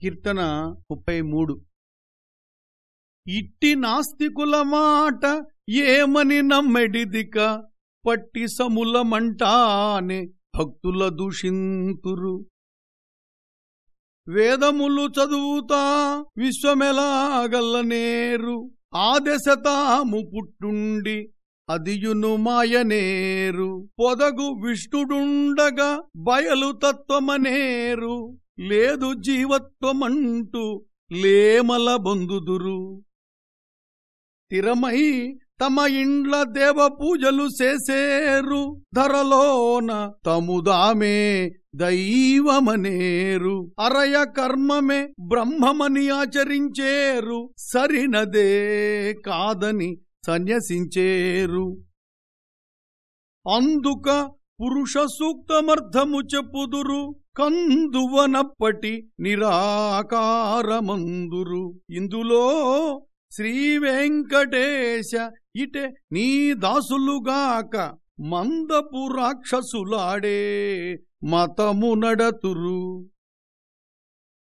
కీర్తన ముప్పై మూడు. ఇట్టి నాస్తికుల మాట ఏమని నమ్మెడిదిక? పట్టి సములమంటానే భక్తుల దూషింతురు. వేదములు చదువుతా విశ్వమెలాగల్లనేరు. ఆదశతాము పుట్టుండి అదియును మాయనేరు. పొదగు విష్ణుడుండగా బయలు తత్వమనేరు. లేదు జీవత్వమంటూ లేమల బొందుదురు. తిరమై తమ ఇండ్ల దేవ పూజలు చేసేరు. ధరలోన తముదామే దైవమనేరు. అరయ కర్మమే బ్రహ్మమని ఆచరించేరు. సరినదే కాదని సన్యసించేరు. అందుక పురుష సూక్తమర్థము చెప్పుదురు కందువనప్పటి నిరాకారమందురు. ఇందులో శ్రీ వెంకటేశ ఇటే నీ దాసులుగాక మందపు రాక్షసులాడే మతము నడతురు.